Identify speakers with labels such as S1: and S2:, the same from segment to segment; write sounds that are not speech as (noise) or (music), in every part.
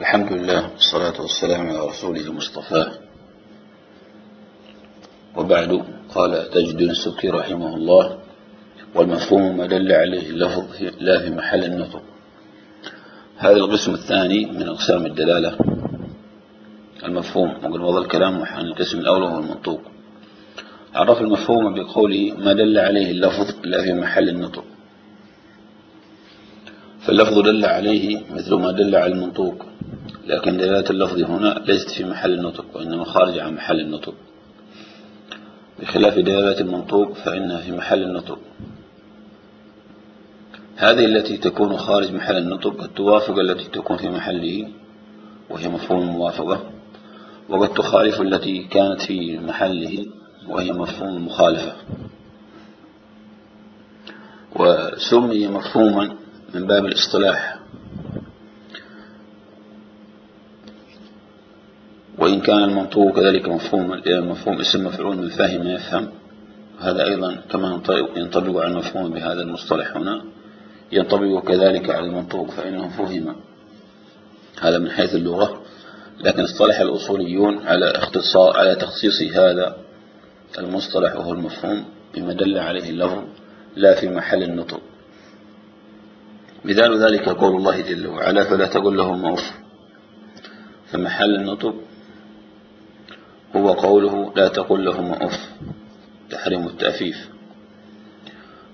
S1: الحمد لله والصلاة والسلام على رسوله المصطفى. وبعد قال تجد السكي رحمه الله والمفهوم ما دل عليه اللفظ لا في محل النطق. هذا القسم الثاني من أقسام الدلالة. المفهوم وقد وضع الكلام عن القسم الأول وهو المنطوق. عرف المفهوم بقوله ما دل عليه اللفظ لا في محل النطق. فاللفظ دل عليه مثل ما دل على المنطوق. لكن دلالة اللفظ هنا ليست في محل النطق وإنما خارج عن محل النطق. بخلاف دلالة المنطوق فإنها في محل النطق. هذه التي تكون خارج محل النطق قد توافق التي تكون في محله وهي مفهوم الموافقة. وقد تخالف التي كانت في محله وهي مفهوم المخالفة. وسمي مفهوما من باب الاصطلاح. وإن كان المنطوق كذلك مفهوم المفهوم اسم مفعول من فاهم يفهم. هذا أيضا كما ينطبق على المفهوم بهذا المصطلح هنا. ينطبق كذلك على المنطوق فإنه فهم. هذا من حيث اللغة. لكن اصطلح الأصوليون على اختصار على تخصيص هذا المصطلح وهو المفهوم بما دل عليه اللفظ لا في محل النطق. مثال ذلك قول الله جل وعلا فلا تقل لهم أوف فمحل النطق هو قوله لا تقل لهم أوف تحريم التأفيف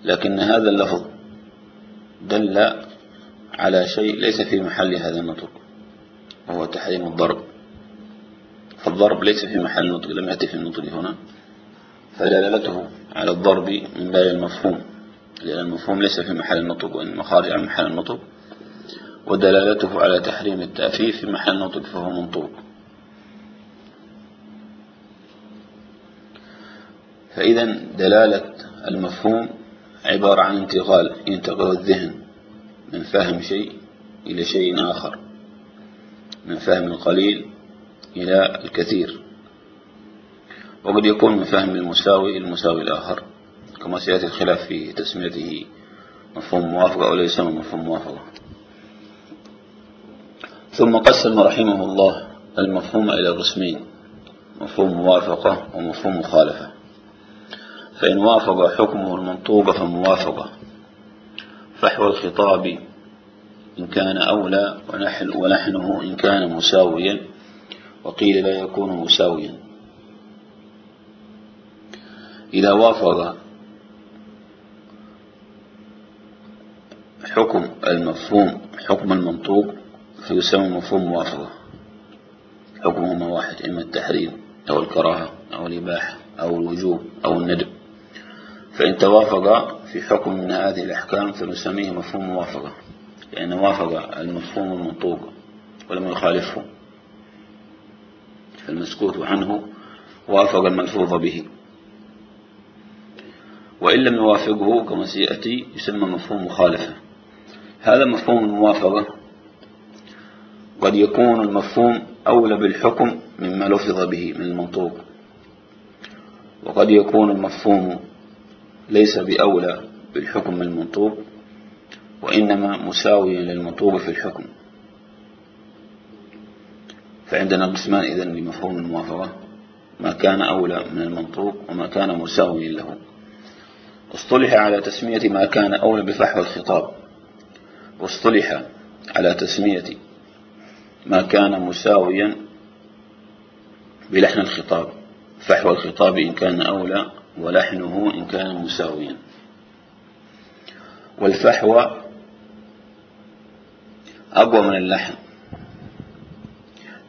S1: لكن هذا اللفظ دل على شيء ليس في محل هذا النطق وهو تحريم الضرب. فالضرب ليس في محل النطق لم يأتي في النطق هنا. فدلالته على الضرب من باب المفهوم. لأن المفهوم ليس في محل النطق وإنما خارج عن محل النطق. ودلالته على تحريم التأفيف في محل النطق فهو منطوق. فإذا دلالة المفهوم عبارة عن انتقال ينتقل الذهن من فهم شيء إلى شيء آخر من فهم القليل إلى الكثير. وقد يكون من فهم المساوي المساوي الآخر. كما سيأتي الخلاف في تسميته. مفهوم موافقة أو ليس مفهوم موافقة ثم قسم رحمه الله المفهوم إلى قسمين مفهوم موافقة ومفهوم مخالفة. فإن وافق حكمه المنطوق فموافقة. فحو الخطاب إن كان أولى ونحن ونحنه إن كان مساويا وقيل لا يكون مساويا. إذا وافق حكم المفهوم حكم المنطوق فيسمى مفهوم موافقة. حكمهما واحد إما التحريم أو الكراهة أو الإباحة أو الوجوب أو الندب. فإن توافق في حكم من هذه الأحكام فنسميه مفهوم موافقة لأن وافق المفهوم المنطوق ولم يخالفه. فالمسكوت عنه وافق الملفوظ به. وإن لم يوافقه كما سيأتي يسمى مفهوم مخالفة. هذا مفهوم الموافقة قد يكون المفهوم أولى بالحكم مما لفظ به من المنطوق. وقد يكون المفهوم ليس بأولى بالحكم من المنطوق وإنما مساويا للمنطوق في الحكم. فعندنا قسمان إذن لمفهوم الموافقة. ما كان أولى من المنطوق وما كان مساويا له. اصطلح على تسمية ما كان أولى بفحوى الخطاب. واصطلح على تسمية ما كان مساويا بلحن الخطاب فحوى الخطاب إن كان أولى ولحنه إن كان مساويا. والفحوى أقوى من اللحن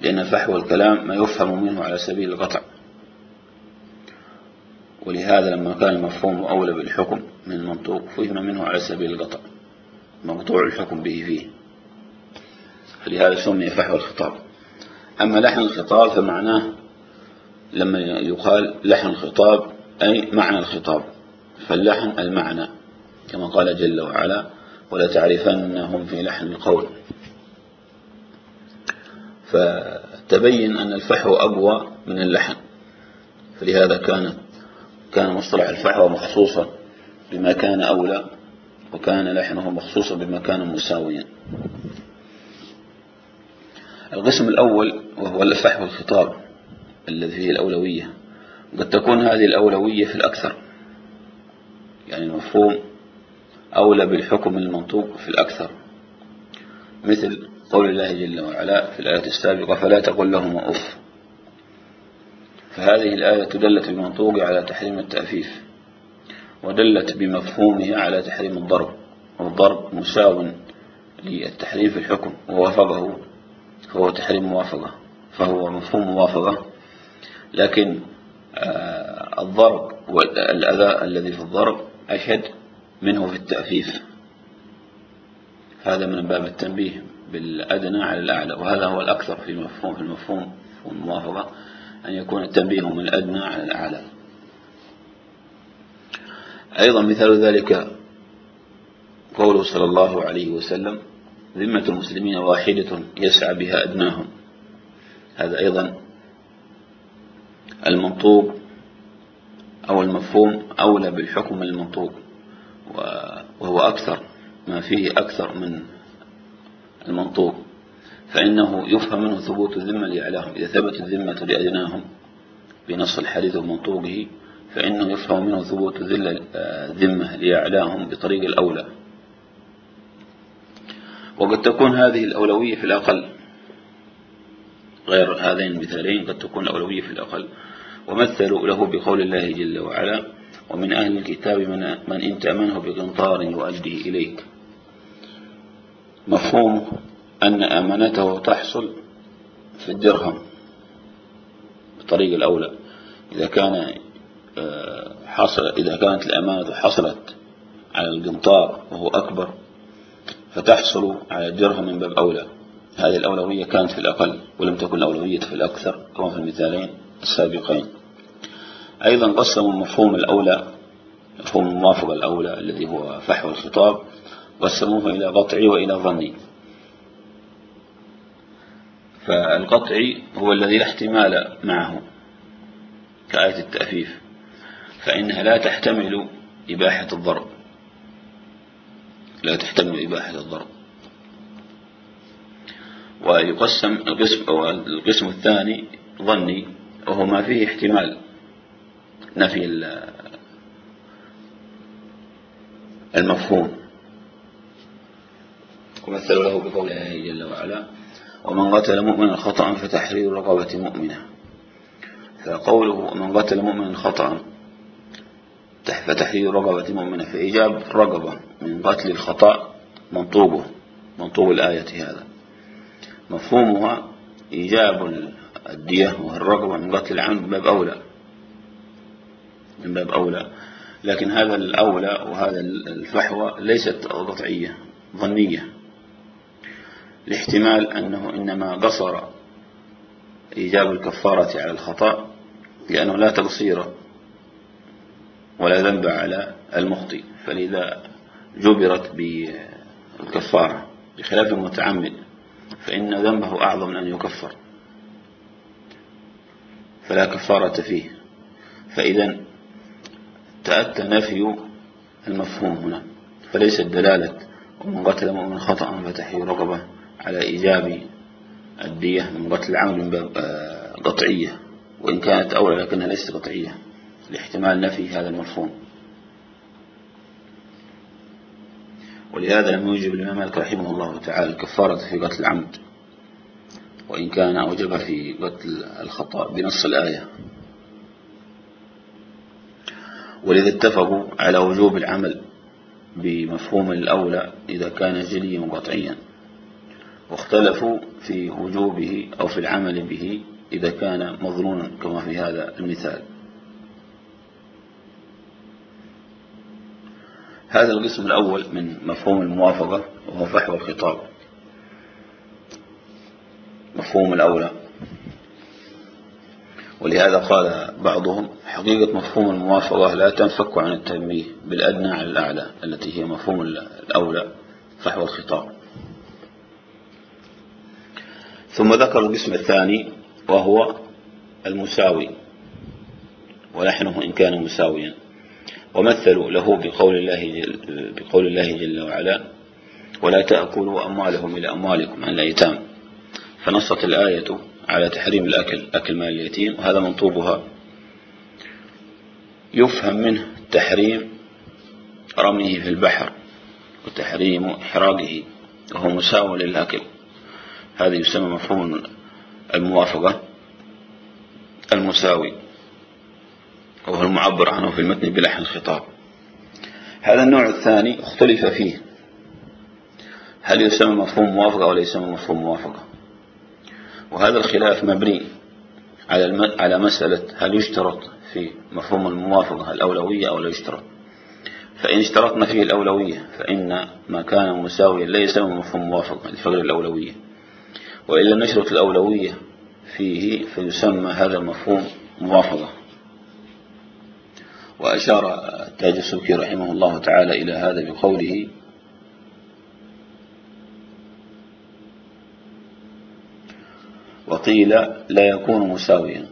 S1: لأن فحوى الكلام ما يفهم منه على سبيل القطع. ولهذا لما كان المفهوم أولى بالحكم من المنطوق فهم منه على سبيل القطع. مقطوع الحكم به فيه. فلهذا سمي فحوى الخطاب. أما لحن الخطاب فمعناه لما يقال لحن الخطاب أي معنى الخطاب. فاللحن المعنى كما قال جل وعلا ولا تعرفنهم في لحن القول. فتبين أن الفحوى أقوى من اللحن. فلهذا كانت كان مصطلح الفحوى مخصوصا بما كان أولى. وكان لحنه مخصوصا بمكان مساويا. القسم الأول وهو الفحم الخطاب الذي هي الأولوية. قد تكون هذه الأولوية في الأكثر. يعني المفهوم أولى بالحكم المنطوق في الأكثر. مثل قول الله جل وعلا في الآية السابقة فلا تقل لهما أف. فهذه الآية تدلت المنطوق على تحريم التأفيف. ودلت بمفهومه على تحريم الضرب والضرب مساو للتحريم في الحكم ووافقه فهو تحريم موافقة فهو مفهوم موافقة. لكن آه، الضرب والأذى الذي في الضرب أشد منه في التأفيف. هذا من باب التنبيه بالأدنى على الأعلى وهذا هو الأكثر في مفهوم في المفهوم والموافقة أن يكون التنبيه من الأدنى على الأعلى. أيضا مثال ذلك قوله صلى الله عليه وسلم ذمة المسلمين واحدة يسعى بها أدناهم هذا أيضا المنطوق أو المفهوم أولى بالحكم المنطوق وهو أكثر ما فيه أكثر من المنطوق. فإنه يفهم منه ثبوت الذمة لأعلاهم إذا ثبت الذمة لأدناهم بنص الحديث ومنطوقه فإنه يفهم منه ثبوت ذل الذمة لإعلاهم بطريق الأولى. وقد تكون هذه الأولوية في الأقل. غير هذين المثالين قد تكون الأولوية في الأقل. ومثلوا له بقول الله جل وعلا ومن أهل الكتاب من, من إن تأمنه بقنطار يؤديه إليك. مفهوم أن أمانته تحصل في الدرهم بطريق الأولى. إذا كان حصل إذا كانت الأمانة حصلت على القنطار وهو أكبر فتحصل على الدرهم من باب أولى. هذه الأولوية كانت في الأقل ولم تكن الأولوية في الأكثر كما في المثالين السابقين. أيضا قسموا المفهوم الأولى مفهوم الموافقة الأولى الذي هو فحوى الخطاب قسموه إلى قطعي وإلى ظني. فالقطعي هو الذي لا احتمال معه كآية التأفيف. فإنها لا تحتمل إباحة الضرب. لا تحتمل إباحة الضرب. ويقسم القسم, أو القسم الثاني ظني وهو ما فيه احتمال نفي المفهوم. ومثل له بقول الله جل وعلا ومن قتل مؤمنا خطأ فتحرير رقبة مؤمنة. فقوله من قتل مؤمنا خطأ فتحرير رقبة مؤمنة فإيجاب رقبة من قتل الخطأ منطوبه منطوب الآية هذا. مفهومها إيجاب الدية والرقبة من قتل العمد من باب أولى. من باب أولى. لكن هذا الأولى وهذا الفحوى ليست قطعية ظنية. الاحتمال أنه إنما قصر إيجاب الكفارة على الخطأ لأنه لا تقصير. ولا ذنب على المخطئ. فلذا جبرت بالكفارة بخلاف المتعمد فإن ذنبه أعظم من أن يكفر. فلا كفارة فيه. فإذا تأتى نفي المفهوم هنا فليست دلالة ومن قتل مؤمن خطأ فتحي رقبة على إيجاب الدية من قتل عمل قطعية وإن كانت أولى لكنها ليست قطعية. لاحتمال نفي هذا المفهوم. ولهذا لم يوجب الإمام مالك رحمه الله تعالى الكفارة في قتل العمد وإن كان أوجب في قتل الخطأ بنص الآية. ولذا اتفقوا على وجوب العمل بمفهوم الأولى إذا كان جليا وقطعيا واختلفوا في وجوبه أو في العمل به إذا كان مظنونا كما في هذا المثال. هذا القسم الأول من مفهوم الموافقة وهو فحوى الخطاب. مفهوم الأولى. ولهذا قال بعضهم حقيقة مفهوم الموافقة لا تنفك عن التنبيه بالأدنى على الأعلى التي هي مفهوم الأولى فحوى الخطاب. ثم ذكر القسم الثاني وهو المساوي. ولحنه إن كان مساويا. ومثلوا له بقول الله جل, بقول الله جل وعلا ولا تأكلوا أموالهم إلى أموالكم عن الأيتام. فنصت الآية على تحريم الأكل أكل مال اليتيم وهذا منطوبها. يفهم منه تحريم رميه في البحر وتحريم إحراقه وهو مساوى للأكل. هذا يسمى مفهوم الموافقة المساوي. وهو المعبر عنه في المتن بلحن الخطاب. هذا النوع الثاني اختلف فيه. هل يسمى مفهوم موافقة أو يسمى مفهوم موافقة؟ وهذا الخلاف مبني على الم... على مسألة هل يشترط في مفهوم الموافقة الأولوية أو لا يشترط. فإن اشترطنا فيه الأولوية فإن ما كان مساويا لا يسمى مفهوم موافقة لفقر الأولوية. وإلا نشرط الأولوية فيه فيسمى هذا المفهوم موافقة. وأشار تاج السبكي رحمه الله تعالى إلى هذا بقوله وقيل لا يكون مساويا.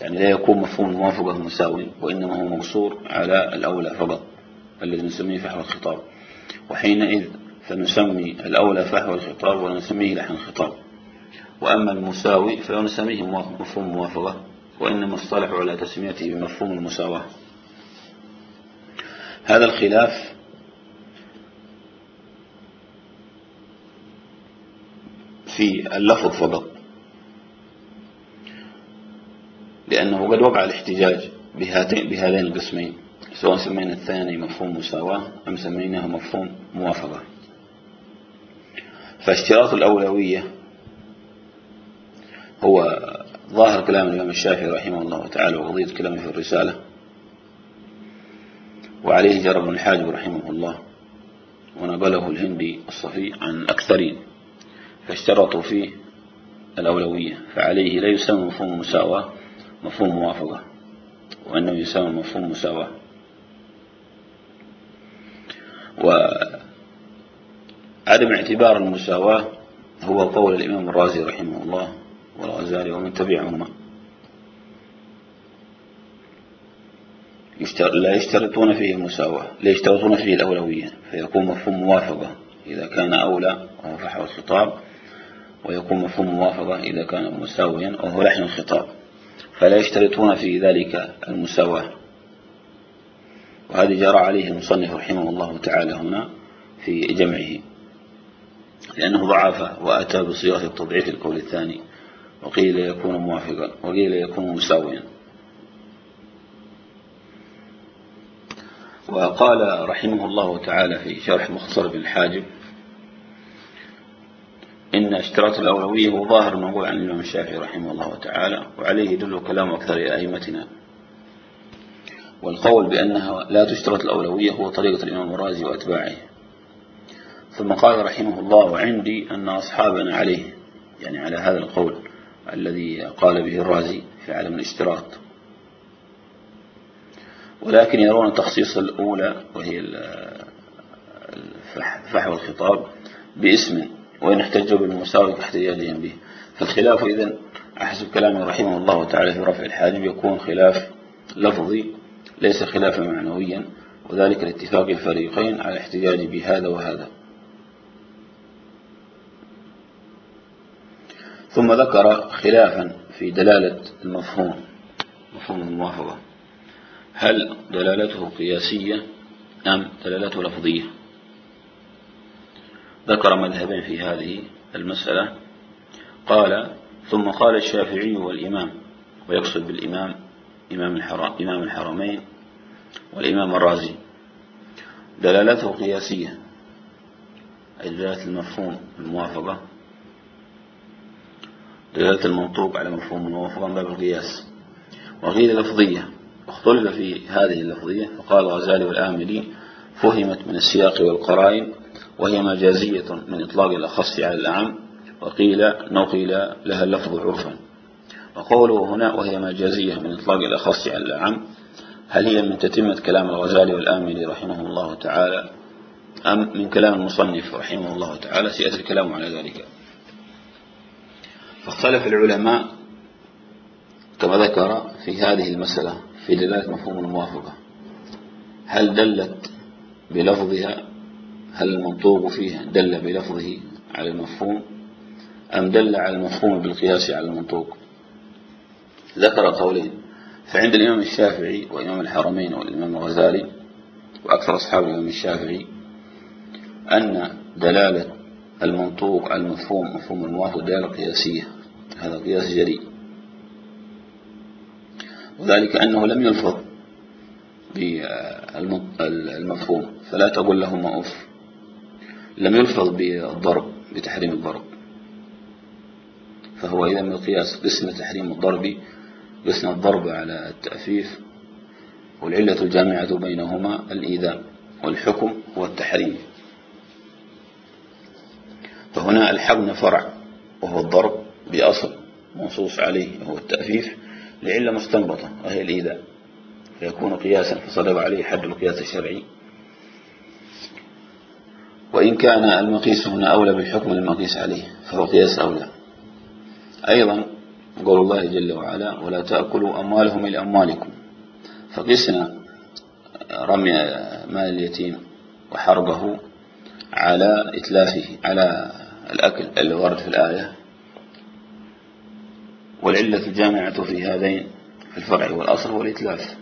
S1: يعني لا يكون مفهوم موافقة مساوي وإنما هو مقصور على الأولى فقط الذي نسميه فحوى الخطاب. وحينئذ فنسمي الأولى فحوى الخطاب ونسميه لحن الخطاب. وأما المساوي فنسميه مفهوم موافقة. وإنما اصطلح على تسميته بمفهوم المساواة. هذا الخلاف في اللفظ فقط. لأنه قد وقع الاحتجاج بهاتين بهذين القسمين. سواء سمينا الثاني مفهوم مساواة أم سميناه مفهوم موافقة. فاشتراط الأولوية هو ظاهر كلام الإمام الشافعي رحمه الله تعالى وغضية كلامه في الرسالة. وعليه جرب الحاجب رحمه الله. ونبله الهندي الصفي عن أكثرين. فاشترطوا فيه الأولوية. فعليه لا يسمى مفهوم مساواة مفهوم موافقة. وأنه يسمى مفهوم مساواة. وعدم اعتبار المساواة هو قول الإمام الرازي رحمه الله. والغزالي ومن تبعهما. لا يشترطون فيه المساواة لا يشترطون فيه الأولوية فيكون مفهوم موافقة إذا كان أولى وهو فحوى الخطاب ويكون مفهوم موافقة إذا كان مساويا وهو لحن الخطاب. فلا يشترطون في ذلك المساواة. وهذا جرى عليه المصنف رحمه الله تعالى هنا في جمعه لأنه ضعف وأتى بصيغة التضعيف القول الثاني. وقيل يكون موافقا وقيل يكون مساويا وقال رحمه الله تعالى في شرح مختصر بن الحاجب إن اشتراط الأولوية هو ظاهر منقول عن الإمام الشافعي رحمه الله تعالى وعليه يدل كلام أكثر أئمتنا. والقول بأنها لا تشترط الأولوية هو طريقة الإمام الرازي وأتباعه. ثم قال رحمه الله وعندي أن أصحابنا عليه يعني على هذا القول. الذي قال به الرازي في عالم الاشتراط. ولكن يرون تخصيص الأولى وهي فحوى الخطاب باسم وإن احتجوا بالمساوي كاحتجاجهم به. فالخلاف إذا أحسب كلامه رحمه الله تعالى في رفع الحاجب يكون خلاف لفظي ليس خلافا معنويا وذلك لاتفاق الفريقين على احتجاج بهذا وهذا. ثم ذكر خلافا في دلالة المفهوم مفهوم الموافقة هل دلالته قياسية أم دلالته لفظية؟ ذكر مذهبين في هذه المسألة. قال ثم قال الشافعي والإمام ويقصد بالإمام إمام, الحرام إمام الحرمين والإمام الرازي. دلالته قياسية أي دلالة المفهوم الموافقة دلالة المنطوق على مفهوم موافقا باب القياس. وقيل لفظية اختلف في هذه اللفظية فقال الغزالي والآملي فهمت من السياق والقرائن وهي مجازية من إطلاق الأخص على الأعم وقيل نقل لها اللفظ عرفا. وقوله هنا وهي مجازية من إطلاق الأخص على الأعم هل هي من تتمة كلام الغزالي والآملي رحمه الله تعالى أم من كلام المصنف رحمه الله تعالى؟ سيأتي الكلام على ذلك. فاختلف العلماء كما ذكر في هذه المسألة في دلالة مفهوم الموافقة. هل دلت بلفظها؟ هل المنطوق فيها دل بلفظه على المفهوم؟ أم دل على المفهوم بالقياس على المنطوق؟ ذكر قولين فعند الإمام الشافعي وإمام الحرمين والإمام الغزالي وأكثر أصحاب الإمام الشافعي أن دلالة المنطوق على المفهوم مفهوم الموافق دلالة قياسية. هذا قياس جلي. وذلك أنه لم يلفظ بالمفهوم فلا تقل لهم أف لم يلفظ بالضرب بتحريم الضرب. فهو إذا من القياس قسم تحريم الضرب قسم الضرب على التأفيف. والعلة الجامعة بينهما الإيذاء والحكم والتحريم. فهنا الحقن فرع وهو الضرب. بأصل منصوص عليه وهو التأفيف لعلة مستنبطة وهي الإيذاء فيكون قياسا فصلب عليه حد القياس الشرعي. وإن كان المقيس هنا أولى بحكم المقيس عليه فهو قياس أولى. أيضا قول الله جل وعلا ولا تأكلوا أموالهم إلى أموالكم. فقسنا رمي مال اليتيم وحربه على إتلافه على الأكل اللي ورد في الآية. والعلة الجامعة في هذين في الفرع والأصل والإتلاف.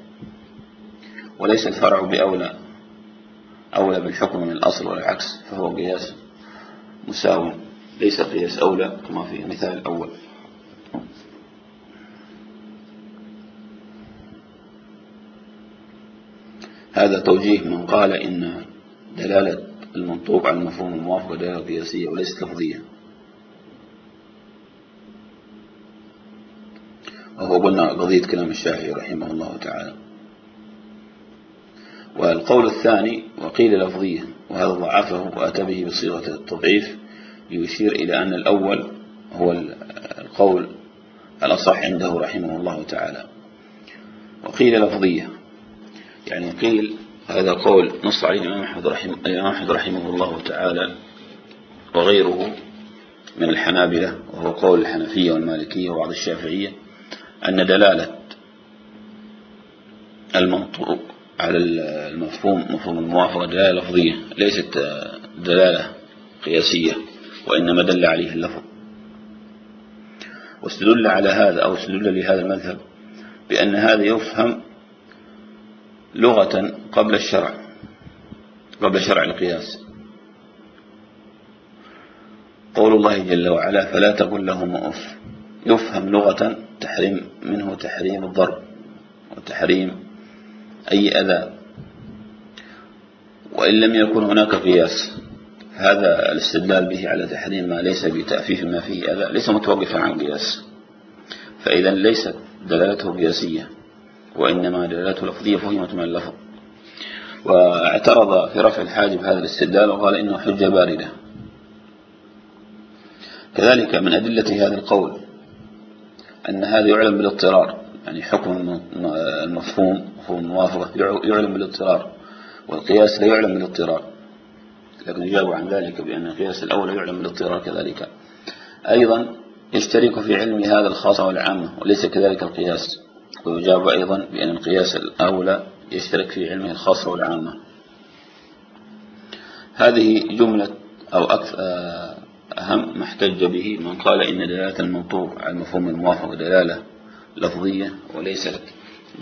S1: وليس الفرع بأولى أولى بالحكم من الأصل والعكس فهو قياس مساوم ليس قياس أولى كما في مثال الأول هذا توجيه من قال إن دلالة المنطوق على المفهوم الموافقة دلالة قياسية وليست لفظية. وهو قلنا قضية كلام الشافعي رحمه الله تعالى. والقول الثاني وقيل لفظيا وهذا ضعفه وأتى به بصيغة التضعيف ليشير إلى أن الأول هو القول الأصح عنده رحمه الله تعالى. وقيل لفظية يعني قيل هذا قول نص عليه الإمام أحمد رحمه, أحمد رحمه الله تعالى وغيره من الحنابلة وهو قول الحنفية والمالكية وبعض الشافعية. أن دلالة المنطوق على المفهوم مفهوم الموافقة دلالة لفظية ليست آه، دلالة قياسية وإنما دل عليه اللفظ. واستدل على هذا أو استدل لهذا المذهب بأن هذا يفهم لغة قبل الشرع قبل شرع القياس. قول الله جل وعلا فلا تقل لهم أف يفهم لغة تحريم منه تحريم الضرب وتحريم أي أذى. وإن لم يكن هناك قياس هذا الاستدلال به على تحريم ما ليس بتأفيف ما فيه أذى ليس متوقفا عن قياس. فإذا ليست دلالته قياسية وإنما دلالته لفظية فهمت من اللفظ. واعترض في رفع الحاجب هذا الاستدلال وقال إنه حجة باردة. كذلك من أدلة هذا القول أن هذا يعلم بالاضطرار. يعني حكم المفهوم هو الموافقة يعلم بالاضطرار والقياس لا يعلم بالاضطرار. لكن يجاب عن ذلك بأن القياس الأول يعلم بالاضطرار كذلك. أيضا يشترك في علم هذا الخاصة والعامة وليس كذلك القياس. ويجاب أيضا بأن القياس الأولى يشترك في علمه الخاصة والعامة. هذه جملة أو أكثر آه، أهم ما احتج به من قال إن دلالة المنطوق على المفهوم الموافق دلالة لفظية وليست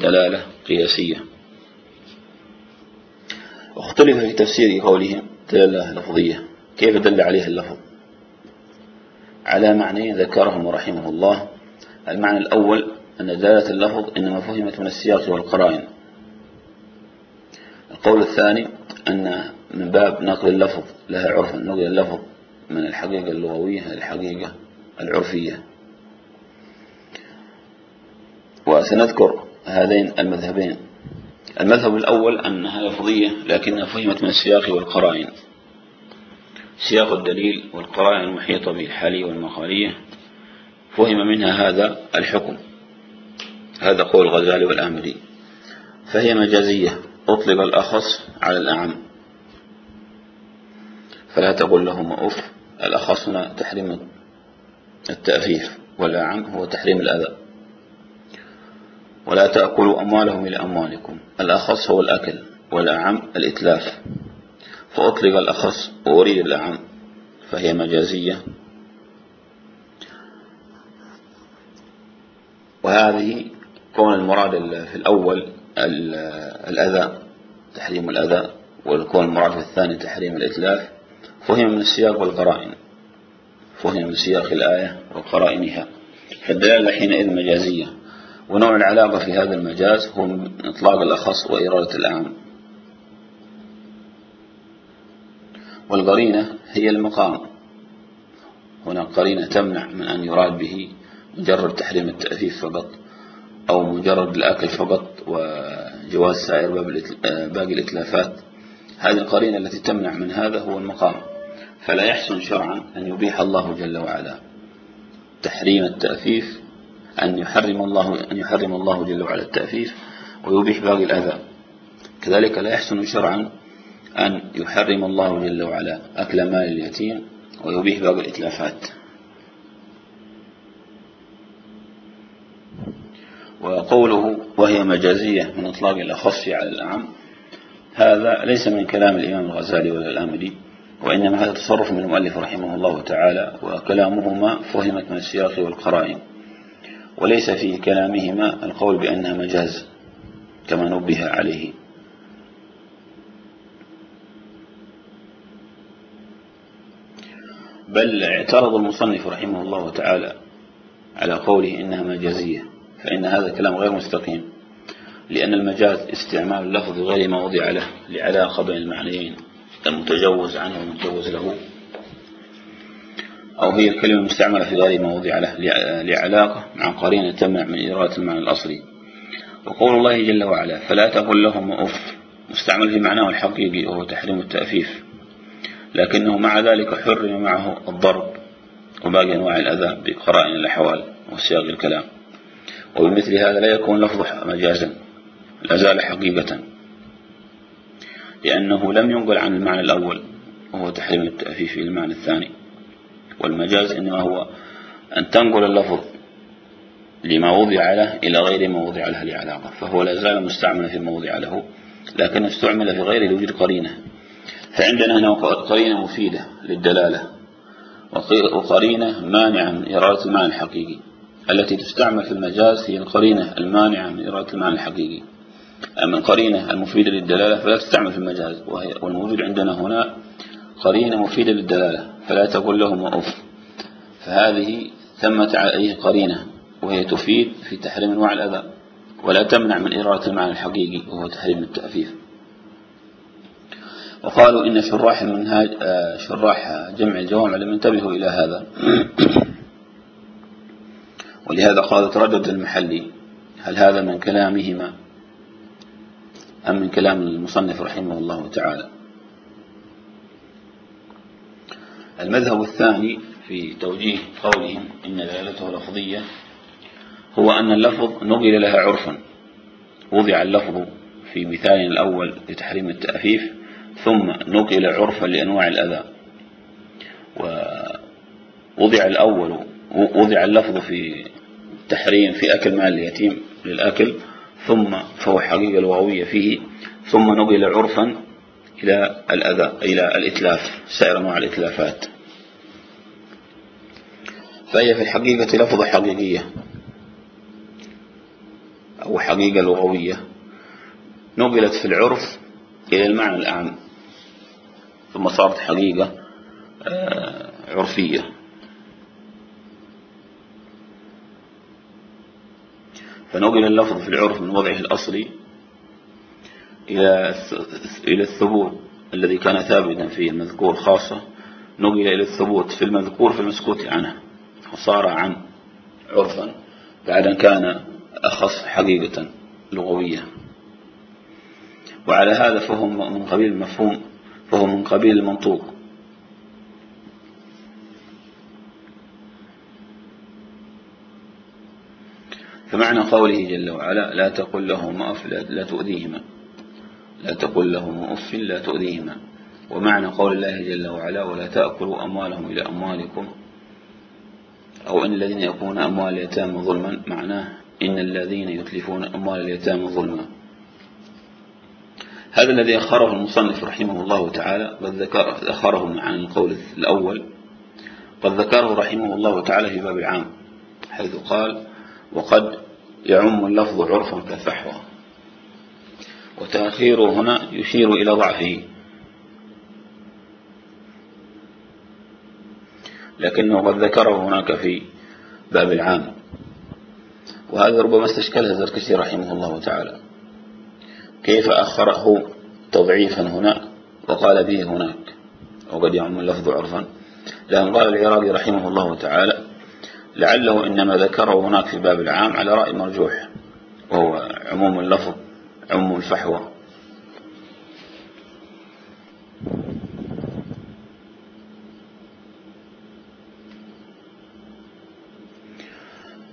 S1: دلالة قياسية. اختلف في تفسير قوله دلالة لفظية. كيف دل عليها اللفظ؟ على معنى ذكرهم رحمه الله. المعنى الأول أن دلالة اللفظ إنما فهمت من السياق والقرائن. القول الثاني أن من باب نقل اللفظ لها عرفا نقل اللفظ من الحقيقة اللغوية الحقيقة العرفية. وسنذكر هذين المذهبين. المذهب الأول أنها لفظية لكنها فهمت من السياق والقرائن. سياق الدليل والقرائن المحيطة بالحالية والمقالية. فهم منها هذا الحكم هذا قول الغزالي والآمري فهي مجازية أطلب الأخص على الأعم. فلا تقل لهما أف. الأخص ما تحريم التأفيف والأعم هو تحريم الأذى. ولا تأكلوا أموالهم إلى أموالكم. الأخص هو الأكل والأعم الإتلاف. فأطلق الأخص وأريد الأعم فهي مجازية. وهذه كون المراد في الأول الأذى تحريم الأذى والكون المراد في الثاني تحريم الإتلاف. فهم من السياق والقرائن. فهم من سياق الآية وقرائنها. فالدلالة حينئذ مجازية. ونوع العلاقة في هذا المجاز هو من إطلاق الأخص وإرادة العام. والقرينة هي المقام. هنا قرينة تمنع من أن يراد به مجرد تحريم التأثيف فقط أو مجرد الأكل فقط وجواز سائر آه، باقي الإتلافات. هذه القرينة التي تمنع من هذا هو المقام. فلا يحسن شرعا أن يبيح الله جل وعلا. تحريم التأفيف أن يحرم الله أن يحرم الله جل وعلا التأفيف ويبيح باقي الأذى. كذلك لا يحسن شرعا أن يحرم الله جل وعلا أكل مال اليتيم ويبيح باقي الإتلافات. وقوله وهي مجازية من إطلاق الأخص على الأعم هذا ليس من كلام الإمام الغزالي ولا الآمدي. وإنما هذا تصرف من المؤلف رحمه الله تعالى وكلامهما فهمت من السياق والقرائن وليس في كلامهما القول بأنها مجاز كما نبه عليه. بل اعترض المصنف رحمه الله تعالى على قوله إنها مجازية فإن هذا كلام غير مستقيم لأن المجاز استعمال اللفظ غير ما وضع له لعلاقة بين المعنيين. المتجوز عنه المتجوز له. أو هي كلمة مستعملة في غير موضع له لعلاقة مع قرينة تمنع من إدارة المعنى الأصلي. وقول الله جل وعلا فلا تقل لهم أف مستعمل في معناه الحقيقي وهو تحريم التأفيف. لكنه مع ذلك حرم معه الضرب وباقي أنواع الأذى بقرائن الأحوال وسياق الكلام. وبمثل هذا لا يكون لفظ مجازا لا زال حقيقة لأنه لم ينقل عن المعنى الأول وهو تحريم التأفيف في المعنى الثاني. والمجاز إنما هو أن تنقل اللفظ لما وضع له إلى غير ما وضع له لعلاقة فهو لا زال مستعملا في وضع له لكن استعمل في غيره لوجود قرينة. فعندنا هنا قرينة مفيدة للدلالة وقرينة مانعة من إرادة المعنى الحقيقي. التي تستعمل في المجاز هي القرينة المانعة من إرادة المعنى الحقيقي. من قرينة المفيدة للدلالة فلا تستعمل في المجاز وهي والموجود عندنا هنا قرينة مفيدة للدلالة فلا تقول لهم أف فهذه ثمت عليه قرينة وهي تفيد في تحريم أنواع الأذى ولا تمنع من إرادة المعنى الحقيقي وهو تحريم التأفيف. وقالوا إن شراح المنهاج آه، شراح جمع الجوامع لم ينتبهوا إلى هذا. (coughs) ولهذا قالت تردد المحلي هل هذا من كلامهما؟ أم من كلام المصنف رحمه الله تعالى. المذهب الثاني في توجيه قولهم إن دلالته لفظية هو أن اللفظ نقل لها عرفا. وضع اللفظ في مثال الأول لتحريم التأفيف ثم نقل عرفا لأنواع الأذى. ووضع الأول وضع اللفظ في تحريم في أكل مال اليتيم للأكل ثم فهو حقيقة لغوية فيه ثم نقل عرفا إلى الأذى إلى الإتلاف سائر أنواع الإتلافات. فهي في الحقيقة لفظة حقيقية أو حقيقة لغوية نقلت في العرف إلى المعنى الأعم ثم صارت حقيقة آه، عرفية. فنقل اللفظ في العرف من وضعه الأصلي إلى إلى الثبوت الذي كان ثابتا في المذكور خاصة. نقل إلى الثبوت في المذكور في المسكوت عنه وصار عن عرفا بعد أن كان أخص حقيقة لغوية. وعلى هذا فهم من قبيل المفهوم فهو من قبيل المنطوق فمعنى قوله جل وعلا لا تقل لهما أف لا تؤذيهما. لا تقل لهما أف لا تؤذيهما. ومعنى قول الله جل وعلا ولا تأكلوا أموالهم إلى أموالكم. أو إن الذين يكون أموال اليتامى ظلما معناه إن الذين يتلفون أموال اليتامى ظلما. هذا الذي أخره المصنف رحمه الله تعالى قد أخره عن القول الأول قد ذكره رحمه الله تعالى في باب عام حيث قال وقد يعم اللفظ عرفا كالفحوى. وتأخيره هنا يشير إلى ضعفه. لكنه قد ذكره هناك في باب العام. وهذا ربما استشكله زركشي رحمه الله تعالى. كيف أخره تضعيفا هنا وقال به هناك. وقد يعم اللفظ عرفا. لأن قال العراقي رحمه الله تعالى لعله إنما ذكره هناك في باب العام على رأي مرجوح وهو عموم اللفظ عموم الفحوى.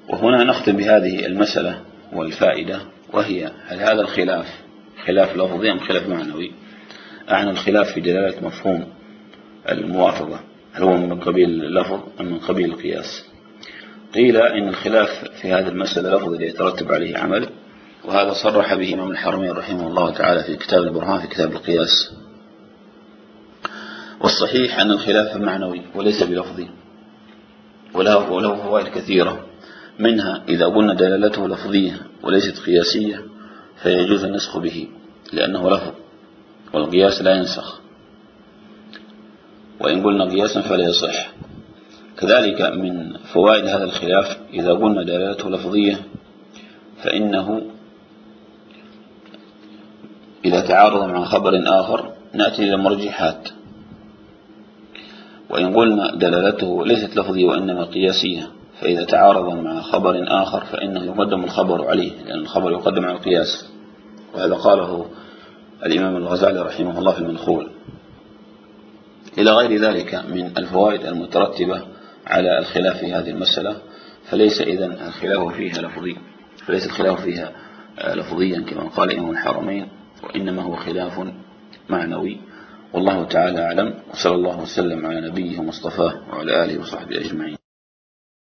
S1: وهنا نختم بهذه المسألة والفائدة وهي هل هذا الخلاف خلاف لفظي أم خلاف معنوي؟ أعنى الخلاف في دلالة مفهوم الموافقة هل هو من قبيل اللفظ أم من قبيل القياس؟ قيل إن الخلاف في هذا المسألة لفظ يترتب عليه عمل وهذا صرح به إمام الحرمين رحمه الله تعالى في كتاب البرهان في كتاب القياس. والصحيح أن الخلاف معنوي وليس بلفظي وله, وله فوائد كثيرة. منها إذا قلنا دلالته لفظية وليست قياسية فيجوز النسخ به لأنه لفظ والقياس لا ينسخ. وإن قلنا قياسا فلا يصح. كذلك من فوائد هذا الخلاف إذا قلنا دلالته لفظية فإنه إذا تعارض مع خبر آخر نأتي إلى المرجحات وإن قلنا دلالته ليست لفظية وإنما قياسية فإذا تعارض مع خبر آخر فإنه يقدم الخبر عليه لأن الخبر يقدم على القياس. وهذا قاله الإمام الغزالي رحمه الله في المنخول إلى غير ذلك من الفوائد المترتبة على الخلاف في هذه المسألة فليس إذن الخلاف فيها لفظي فليس الخلاف فيها آه، لفظيا كما قال إمام الحرمين وإنما هو خلاف معنوي. والله تعالى أعلم وصلى الله وسلم على نبيه مصطفاه وعلى آله وصحبه أجمعين.